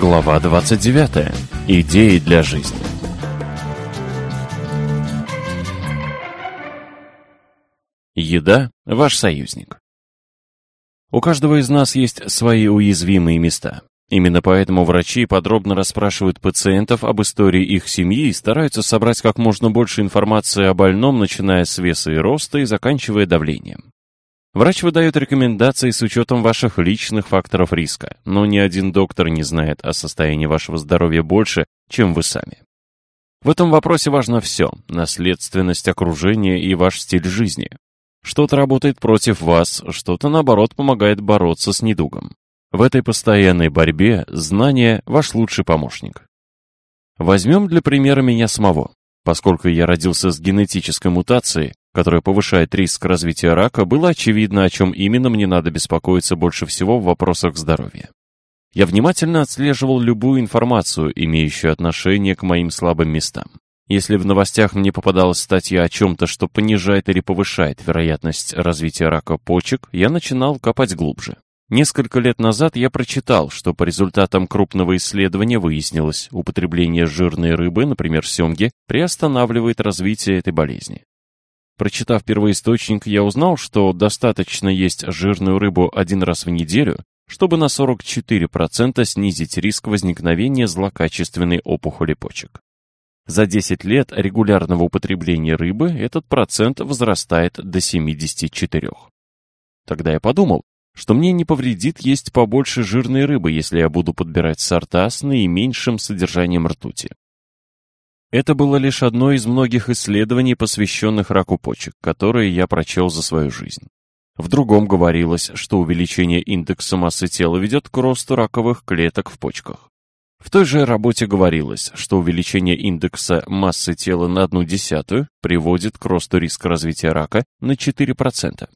Глава 29. Идеи для жизни. Еда – ваш союзник. У каждого из нас есть свои уязвимые места. Именно поэтому врачи подробно расспрашивают пациентов об истории их семьи и стараются собрать как можно больше информации о больном, начиная с веса и роста и заканчивая давлением. Врач выдает рекомендации с учетом ваших личных факторов риска, но ни один доктор не знает о состоянии вашего здоровья больше, чем вы сами. В этом вопросе важно все – наследственность окружения и ваш стиль жизни. Что-то работает против вас, что-то, наоборот, помогает бороться с недугом. В этой постоянной борьбе знание – ваш лучший помощник. Возьмем для примера меня самого. Поскольку я родился с генетической мутацией, которая повышает риск развития рака, было очевидно, о чем именно мне надо беспокоиться больше всего в вопросах здоровья. Я внимательно отслеживал любую информацию, имеющую отношение к моим слабым местам. Если в новостях мне попадалась статья о чем-то, что понижает или повышает вероятность развития рака почек, я начинал копать глубже. Несколько лет назад я прочитал, что по результатам крупного исследования выяснилось, употребление жирной рыбы, например, семги, приостанавливает развитие этой болезни. Прочитав первоисточник, я узнал, что достаточно есть жирную рыбу один раз в неделю, чтобы на 44% снизить риск возникновения злокачественной опухоли почек. За 10 лет регулярного употребления рыбы этот процент возрастает до 74. Тогда я подумал, что мне не повредит есть побольше жирной рыбы, если я буду подбирать сорта с наименьшим содержанием ртути. Это было лишь одно из многих исследований, посвященных раку почек, которые я прочел за свою жизнь. В другом говорилось, что увеличение индекса массы тела ведет к росту раковых клеток в почках. В той же работе говорилось, что увеличение индекса массы тела на одну десятую приводит к росту риска развития рака на 4%.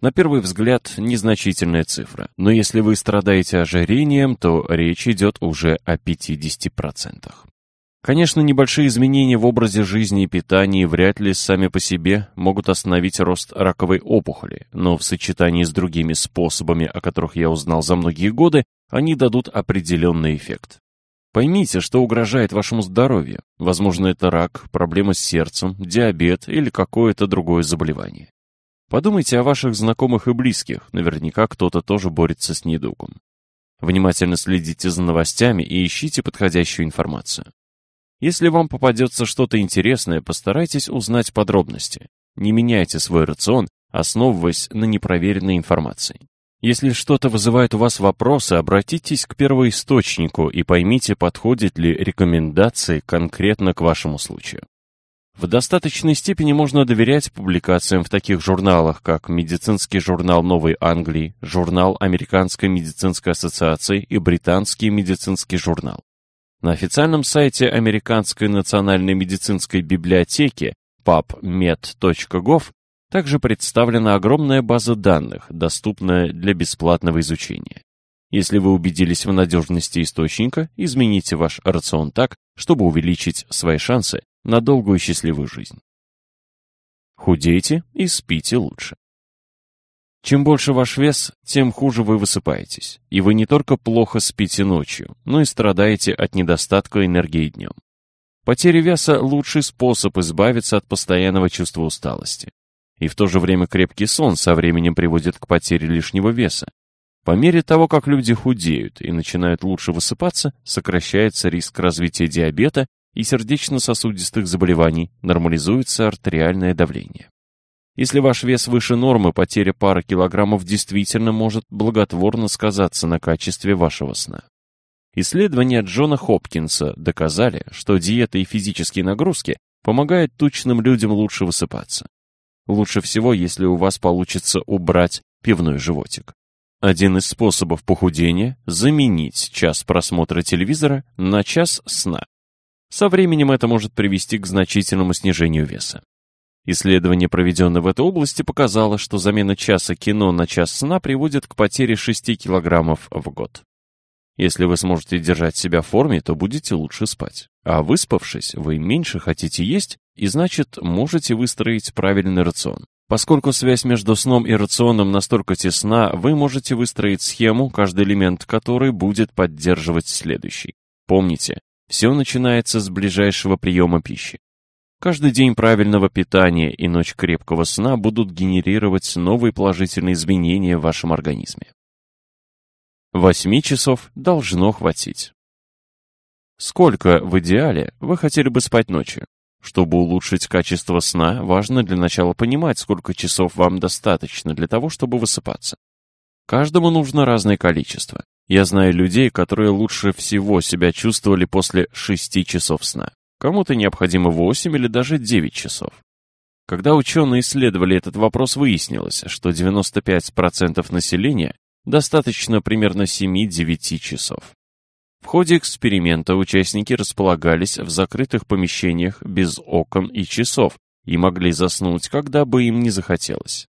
На первый взгляд, незначительная цифра, но если вы страдаете ожирением, то речь идет уже о 50%. Конечно, небольшие изменения в образе жизни и питании вряд ли сами по себе могут остановить рост раковой опухоли, но в сочетании с другими способами, о которых я узнал за многие годы, они дадут определенный эффект. Поймите, что угрожает вашему здоровью. Возможно, это рак, проблема с сердцем, диабет или какое-то другое заболевание. Подумайте о ваших знакомых и близких, наверняка кто-то тоже борется с недугом. Внимательно следите за новостями и ищите подходящую информацию. Если вам попадется что-то интересное, постарайтесь узнать подробности. Не меняйте свой рацион, основываясь на непроверенной информации. Если что-то вызывает у вас вопросы, обратитесь к первоисточнику и поймите, подходит ли рекомендации конкретно к вашему случаю. В достаточной степени можно доверять публикациям в таких журналах, как Медицинский журнал Новой Англии, журнал Американской медицинской ассоциации и Британский медицинский журнал. На официальном сайте Американской национальной медицинской библиотеки pubmed.gov также представлена огромная база данных, доступная для бесплатного изучения. Если вы убедились в надежности источника, измените ваш рацион так, чтобы увеличить свои шансы на долгую счастливую жизнь. Худейте и спите лучше. Чем больше ваш вес, тем хуже вы высыпаетесь, и вы не только плохо спите ночью, но и страдаете от недостатка энергии днем. Потеря веса – лучший способ избавиться от постоянного чувства усталости. И в то же время крепкий сон со временем приводит к потере лишнего веса. По мере того, как люди худеют и начинают лучше высыпаться, сокращается риск развития диабета и сердечно-сосудистых заболеваний, нормализуется артериальное давление. Если ваш вес выше нормы, потеря пары килограммов действительно может благотворно сказаться на качестве вашего сна. Исследования Джона Хопкинса доказали, что диета и физические нагрузки помогают тучным людям лучше высыпаться. Лучше всего, если у вас получится убрать пивной животик. Один из способов похудения – заменить час просмотра телевизора на час сна. Со временем это может привести к значительному снижению веса. Исследование, проведенное в этой области, показало, что замена часа кино на час сна приводит к потере 6 килограммов в год. Если вы сможете держать себя в форме, то будете лучше спать. А выспавшись, вы меньше хотите есть, и значит, можете выстроить правильный рацион. Поскольку связь между сном и рационом настолько тесна, вы можете выстроить схему, каждый элемент которой будет поддерживать следующий. Помните, все начинается с ближайшего приема пищи. Каждый день правильного питания и ночь крепкого сна будут генерировать новые положительные изменения в вашем организме. 8 часов должно хватить. Сколько в идеале вы хотели бы спать ночью? Чтобы улучшить качество сна, важно для начала понимать, сколько часов вам достаточно для того, чтобы высыпаться. Каждому нужно разное количество. Я знаю людей, которые лучше всего себя чувствовали после 6 часов сна. Кому-то необходимо 8 или даже 9 часов. Когда ученые исследовали этот вопрос, выяснилось, что 95% населения достаточно примерно 7-9 часов. В ходе эксперимента участники располагались в закрытых помещениях без окон и часов и могли заснуть, когда бы им не захотелось.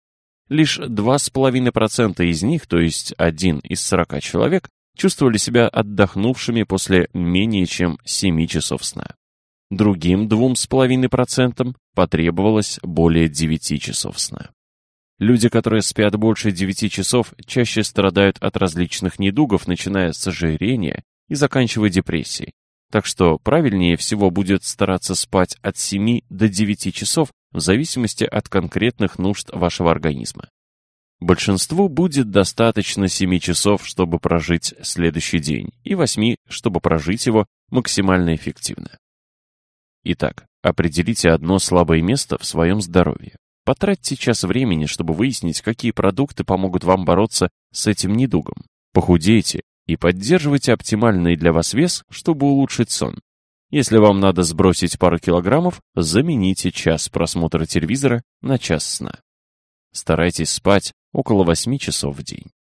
Лишь 2,5% из них, то есть один из 40 человек, чувствовали себя отдохнувшими после менее чем 7 часов сна. Другим 2,5% потребовалось более 9 часов сна. Люди, которые спят больше 9 часов, чаще страдают от различных недугов, начиная с ожирения и заканчивая депрессией. Так что правильнее всего будет стараться спать от 7 до 9 часов в зависимости от конкретных нужд вашего организма. Большинству будет достаточно 7 часов, чтобы прожить следующий день, и 8, чтобы прожить его максимально эффективно. Итак, определите одно слабое место в своем здоровье. Потратьте час времени, чтобы выяснить, какие продукты помогут вам бороться с этим недугом. Похудейте и поддерживайте оптимальный для вас вес, чтобы улучшить сон. Если вам надо сбросить пару килограммов, замените час просмотра телевизора на час сна. Старайтесь спать около 8 часов в день.